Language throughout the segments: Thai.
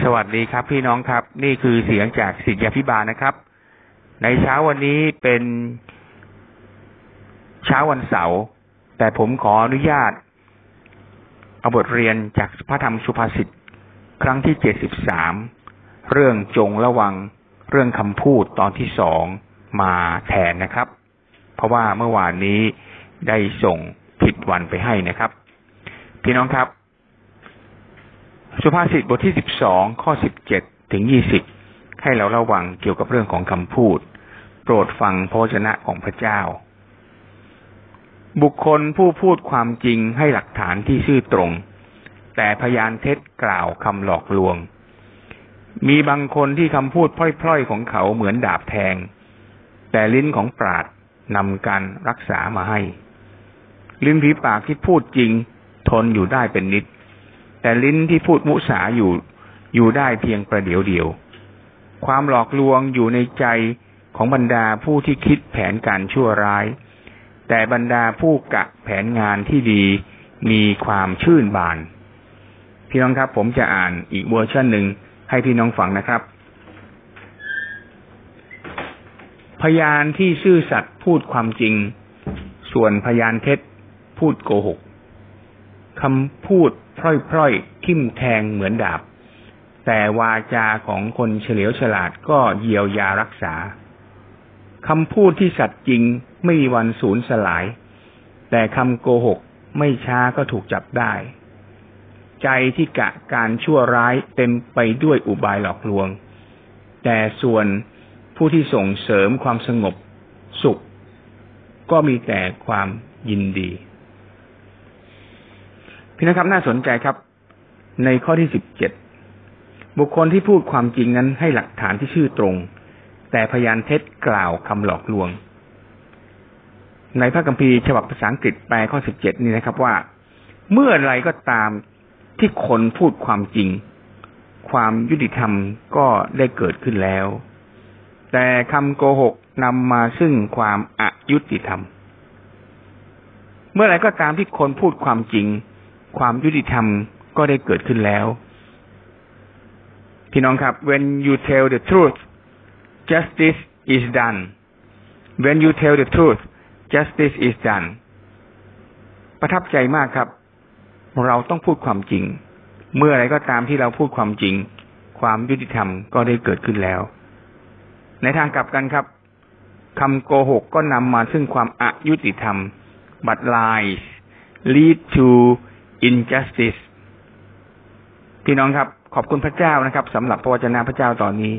สวัสดีครับ พี่น้องครับ นี่คือเสียงจากสิทธิพิบาลนะครับ ในเช้าวันนี้เป็นเช้าวันเสาร์แต่ผมขออนุญาต เอาบทเรียนจากพระธรรมสุภาษิตครั้งที่เจ็ดสิบสามเรื่องจงระวังเรื่องคำพูดตอนที่สองมาแทนนะครับ เพราะว่าเมื่อวานนี้ได้ส่งผิดวันไปให้นะครับ พี่น้องครับ สุภาษิตบทที่สิบสองข้อสิบเจ็ดถึงยี่สิบให้เราระวังเกี่ยวกับเรื่องของคำพูด โปรดฟังพระวจนะของพระเจ้า บุคคลผู้พูดความจริงให้หลักฐานที่ซื่อตรง แต่พยานเท็จกล่าวคำหลอกลวง มีบางคนที่คำพูดพล่อยๆของเขาเหมือนดาบแทง แต่ลิ้นของปราดนำการรักษามาให้ ลิ้นผีปากที่พูดจริง ทนอยู่ได้เป็นนิด แต่ลิ้นที่พูดมุสาอยู่อยู่ได้เพียงประเดี๋ยวเดียว ความหลอกลวงอยู่ในใจของบรรดาผู้ที่คิดแผนการชั่วร้าย แต่บรรดาผู้กะแผนงานที่ดีมีความชื่นบาน พี่น้องครับ ผมจะอ่านอีกเวอร์ชันหนึ่งให้พี่น้องฟังนะครับ พยานที่ซื่อสัตย์พูดความจริง ส่วนพยานเท็จพูดโกหกคำพูด พร่อยๆทิ่มแทงเหมือนดาบ แต่วาจาของคนเฉลียวฉลาดก็เยียวยารักษาคำพูดที่สัตย์จริงไม่มีวันสูญสลาย แต่คำโกหกไม่ช้าก็ถูกจับได้ ใจที่กะการชั่วร้ายเต็มไปด้วยอุบายหลอกลวง แต่ส่วนผู้ที่ส่งเสริมความสงบสุข ก็มีแต่ความยินดี พี่นะครับน่าสนใจครับ ในข้อที่สิบเจ็ดบุคคลที่พูดความจริงนั้นให้หลักฐานที่ชื่อตรง แต่พยานเท็จกล่าวคำหลอกลวง ในพระคัมภีร์ฉบับภาษาอังกฤษแปลข้อสิบเจ็ดนี่นะครับว่า เมื่อไรก็ตามที่คนพูดความจริง ความยุติธรรมก็ได้เกิดขึ้นแล้ว แต่คำโกหกนำมาซึ่งความอายุติธรรม เมื่อไรก็ตามที่คนพูดความจริง ความยุติธรรมก็ได้เกิดขึ้นแล้ว พี่น้องครับ when you tell the truth justice is done when you tell the truth justice is done ประทับใจมากครับ เราต้องพูดความจริง เมื่อไรก็ตามที่เราพูดความจริง ความยุติธรรมก็ได้เกิดขึ้นแล้ว ในทางกลับกันครับคำโกหกก็นำมาซึ่งความอายุติธรรม but lies lead to injustice พี่น้องครับ ขอบคุณพระเจ้านะครับสำหรับพระวจนะพระเจ้าตอนนี้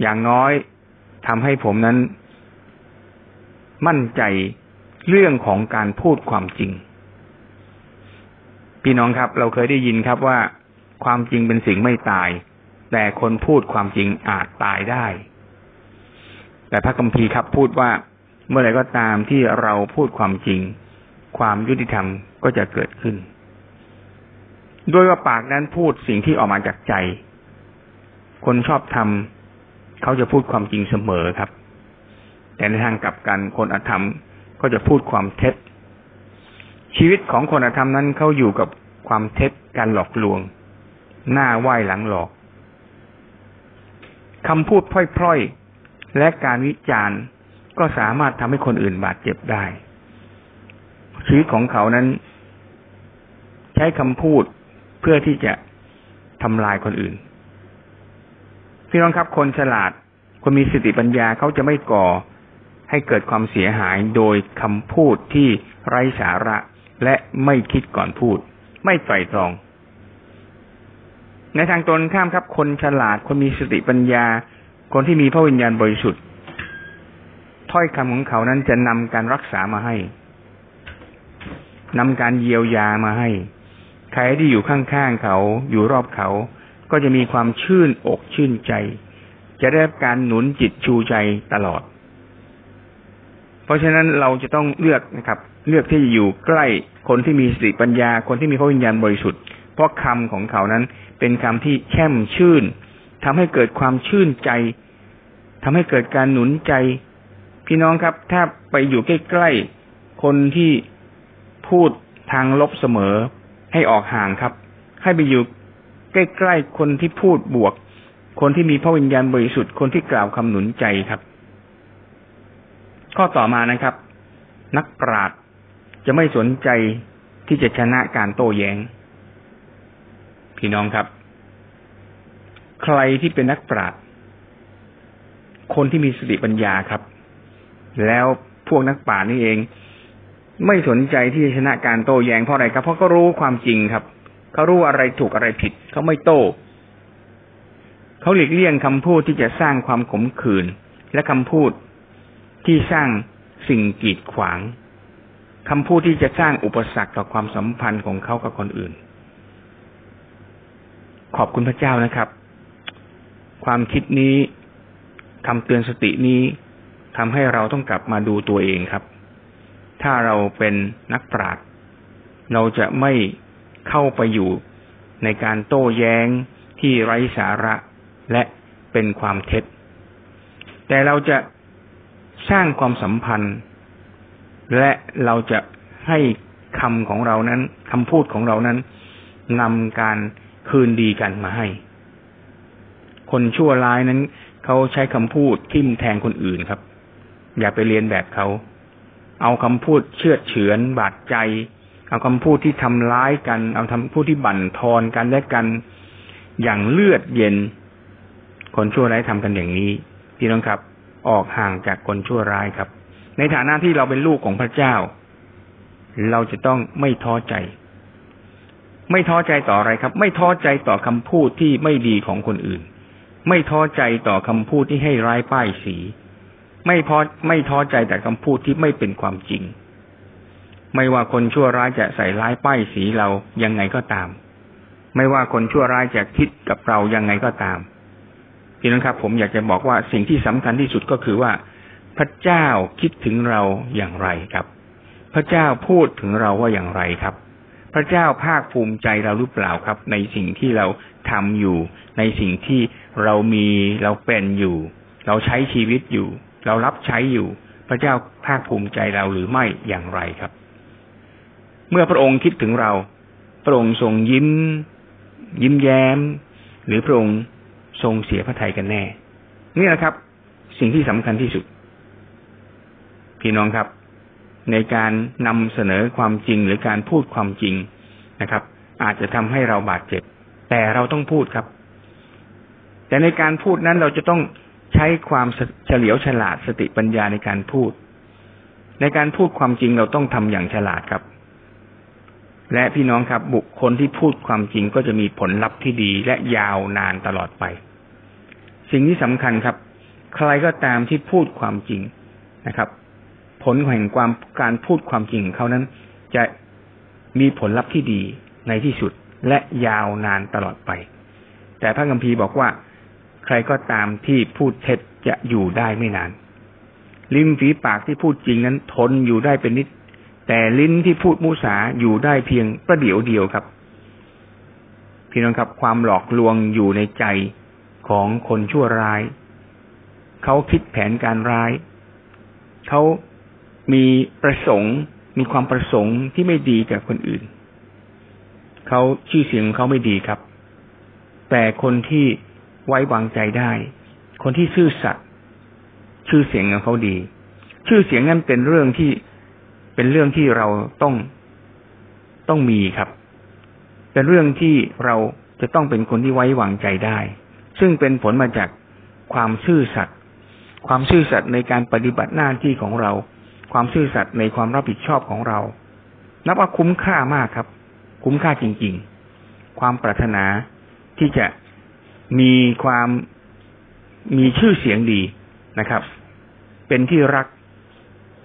อย่างน้อยทำให้ผมนั้น มั่นใจเรื่องของการพูดความจริง พี่น้องครับ เราเคยได้ยินครับว่าความจริงเป็นสิ่งไม่ตาย แต่คนพูดความจริงอาจตายได้ แต่พระคัมภีร์ครับพูดว่าเมื่อไรก็ตามที่เราพูดความจริง ความยุติธรรมก็จะเกิดขึ้น ด้วยว่าปากนั้นพูดสิ่งที่ออกมาจากใจ คนชอบทำเขาจะพูดความจริงเสมอครับ แต่ในทางกลับกันคนอธรรมก็จะพูดความเท็จ ชีวิตของคนอธรรมนั้นเขาอยู่กับความเท็จการหลอกลวง หน้าไหว้หลังหลอกคำพูดพร่อยๆ และการวิจารณ์ก็สามารถทำให้คนอื่นบาดเจ็บได้ ชีวิตของเขานั้น ใช้คำพูดเพื่อที่จะทำลายคนอื่นพี่น้องครับคนฉลาด คนมีสติปัญญาเขาจะไม่ก่อให้เกิดความเสียหายโดยคำพูดที่ไร้สาระ และไม่คิดก่อนพูด ไม่ไตรตรอง ในทางตนข้ามครับ คนฉลาด คนมีสติปัญญา คนที่มีพระวิญญาณบริสุทธิ์ ถ้อยคำของเขานั้นจะนำการรักษามาให้ นำการเยียวยามาให้ ใครที่อยู่ข้างๆเขา อยู่รอบเขา ก็จะมีความชื่นอกชื่นใจ จะได้รับการหนุนจิตชูใจตลอด เพราะฉะนั้นเราจะต้องเลือกนะครับ เลือกที่จะอยู่ใกล้คนที่มีสติปัญญา คนที่มีพระวิญญาณบริสุทธิ์ เพราะคำของเขานั้นเป็นคำที่แช่มชื่นทำให้เกิดความชื่นใจทำให้เกิดการหนุนใจ พี่น้องครับ ถ้าไปอยู่ใกล้ๆคนที่ พูดทางลบเสมอ ให้ออกห่างครับ ให้ไปอยู่ใกล้ๆคนที่พูดบวก คนที่มีพระวิญญาณบริสุทธิ์คนที่กล่าวคำหนุนใจครับ ข้อต่อมานะครับ นักปราชญ์จะไม่สนใจที่จะชนะการโต้แยง้ง พี่น้องครับ ใครที่เป็นนักปราชญ์คนที่มีสติปัญญาครับ แล้วพวกนักปราชญ์นี่เอง ไม่สนใจที่จะชนะการโต้แย้งเพราะอะไรครับ เพราะเขารู้ความจริงครับเขารู้อะไรถูกอะไรผิดเขาไม่โต้เขาหลีกเลี่ยงคำพูดที่จะสร้างความขมขื่นและคำพูดที่สร้างสิ่งกีดขวางคำพูดที่จะสร้างอุปสรรคต่อความสัมพันธ์ของเขากับคนอื่น ขอบคุณพระเจ้านะครับ ความคิดนี้คำเตือนสตินี้ทำให้เราต้องกลับมาดูตัวเองครับ ถ้าเราเป็นนักปราชญ์เราจะไม่เข้าไปอยู่ในการโต้แย้งที่ไร้สาระและเป็นความเท็จ แต่เราจะสร้างความสัมพันธ์ และเราจะให้คำของเรานั้นคำพูดของเรานั้นนำการคืนดีกันมาให้ คนชั่วร้ายนั้น เขาใช้คำพูดทิ่มแทงคนอื่นครับ อย่าไปเรียนแบบเขา เอาคำพูดเชื่อเฉือนบาดใจ เอาคำพูดที่ทำร้ายกัน เอาคำพูดที่บั่นทอนกันและกัน อย่างเลือดเย็น คนชั่วร้ายทำกันอย่างนี้พี่น้องครับ ออกห่างจากคนชั่วร้ายครับ ในฐานะที่เราเป็นลูกของพระเจ้า เราจะต้องไม่ท้อใจ ไม่ท้อใจต่ออะไรครับ ไม่ท้อใจต่อคำพูดที่ไม่ดีของคนอื่น ไม่ท้อใจต่อคำพูดที่ให้ร้ายป้ายสี ไม่พอไม่ท้อใจแต่คำพูดที่ไม่เป็นความจริง ไม่ว่าคนชั่วร้ายจะใส่ร้ายป้ายสีเรายังไงก็ตาม ไม่ว่าคนชั่วร้ายจะคิดกับเรายังไงก็ตามพี่น้องครับ ผมอยากจะบอกว่าสิ่งที่สำคัญที่สุดก็คือว่า พระเจ้าคิดถึงเราอย่างไรครับ พระเจ้าพูดถึงเราว่าอย่างไรครับ พระเจ้าภาคภูมิใจเราหรือเปล่าครับ ในสิ่งที่เราทำอยู่ ในสิ่งที่เรามีเราเป็นอยู่ เราใช้ชีวิตอยู่ เรารับใช้อยู่ พระเจ้าภาคภูมิใจเราหรือไม่อย่างไรครับ เมื่อพระองค์คิดถึงเรา พระองค์ทรงยิ้ม ยิ้มแย้ม หรือพระองค์ทรงเสียพระทัยกันแน่ นี่แหละครับ สิ่งที่สำคัญที่สุด พี่น้องครับ ในการนำเสนอความจริงหรือการพูดความจริงนะครับ อาจจะทำให้เราบาดเจ็บ แต่เราต้องพูดครับ แต่ในการพูดนั้นเราจะต้อง ใช้ความเฉลียวฉลาดสติปัญญาในการพูด ในการพูดความจริงเราต้องทำอย่างฉลาดครับ และพี่น้องครับ บุคคลที่พูดความจริงก็จะมีผลลัพธ์ที่ดีและยาวนานตลอดไป สิ่งที่สำคัญครับ ใครก็ตามที่พูดความจริงนะครับ ผลแห่งความการพูดความจริงเขานั้น จะมีผลลัพธ์ที่ดีในที่สุดและยาวนานตลอดไป แต่พระคัมภีร์บอกว่า ใครก็ตามที่พูดเท็จจะอยู่ได้ไม่นาน ลิ้นฝีปากที่พูดจริงนั้นทนอยู่ได้เป็นนิด แต่ลิ้นที่พูดมุสาอยู่ได้เพียงประเดี๋ยวเดียวครับ พี่น้องครับ ความหลอกลวงอยู่ในใจของคนชั่วร้าย เขาคิดแผนการร้าย เขามีประสงค์ มีความประสงค์ที่ไม่ดีกับคนอื่น เขาชื่อเสียงเขาไม่ดีครับ แต่คนที่ ไว้วางใจได้ คนที่ซื่อสัตย์ชื่อเสียงของเขาดี ชื่อเสียงนั้นเป็นเรื่องที่เป็นเรื่องที่เราต้องต้องมีครับ เป็นเรื่องที่เราจะต้องเป็นคนที่ไว้วางใจได้ ซึ่งเป็นผลมาจากความซื่อสัตย์ความซื่อสัตย์ในการปฏิบัติหน้าที่ของเรา ความซื่อสัตย์ในความรับผิดชอบของเรา นับว่าคุ้มค่ามากครับ คุ้มค่าจริง ๆ ความปรารถนาที่จะ มีความมีชื่อเสียงดีนะครับ เป็นที่รัก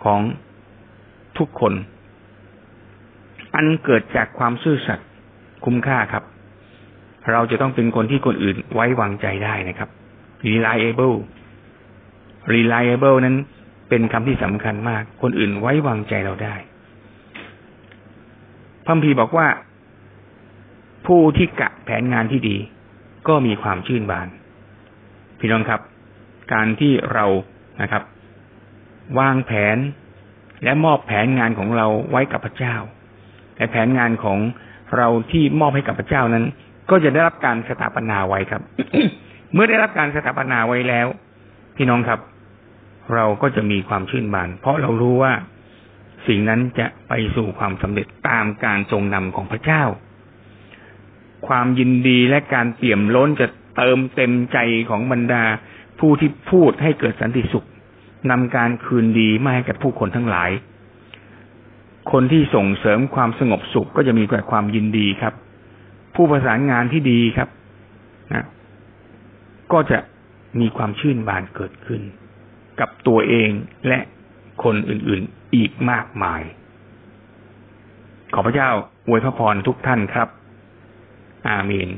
ของทุกคน อันเกิดจากความซื่อสัตย์คุ้มค่าครับ เราจะต้องเป็นคนที่คนอื่นไว้วางใจได้นะครับ reliable reliable นั้นเป็นคำที่สำคัญมาก คนอื่นไว้วางใจเราได้พัมพีบอกว่า ผู้ที่กะแผนงานที่ดี ก็มีความชื่นบาน พี่น้องครับ การที่เรานะครับ วางแผนและมอบแผนงานของเราไว้กับพระเจ้า และแผนงานของเราที่มอบให้กับพระเจ้านั้น ก็จะได้รับการสถาปนาไว้ครับ เมื่อได้รับการสถาปนาไว้แล้ว พี่น้องครับ เราก็จะมีความชื่นบาน เพราะเรารู้ว่าสิ่งนั้นจะไปสู่ความสำเร็จตามการทรงนำของพระเจ้า ความยินดีและการเปี่ยมล้นจะเติมเต็มใจของบรรดา ผู้ที่พูดให้เกิดสันติสุขนำการคืนดีมาให้กับผู้คนทั้งหลาย คนที่ส่งเสริมความสงบสุขก็จะมีแต่ความยินดีครับ ผู้ประสานงานที่ดีครับนะก็จะมีความชื่นบานเกิดขึ้น กับตัวเองและคนอื่นๆอีกมากมาย ขอพระเจ้าอวยพระพรทุกท่านครับ อาเมน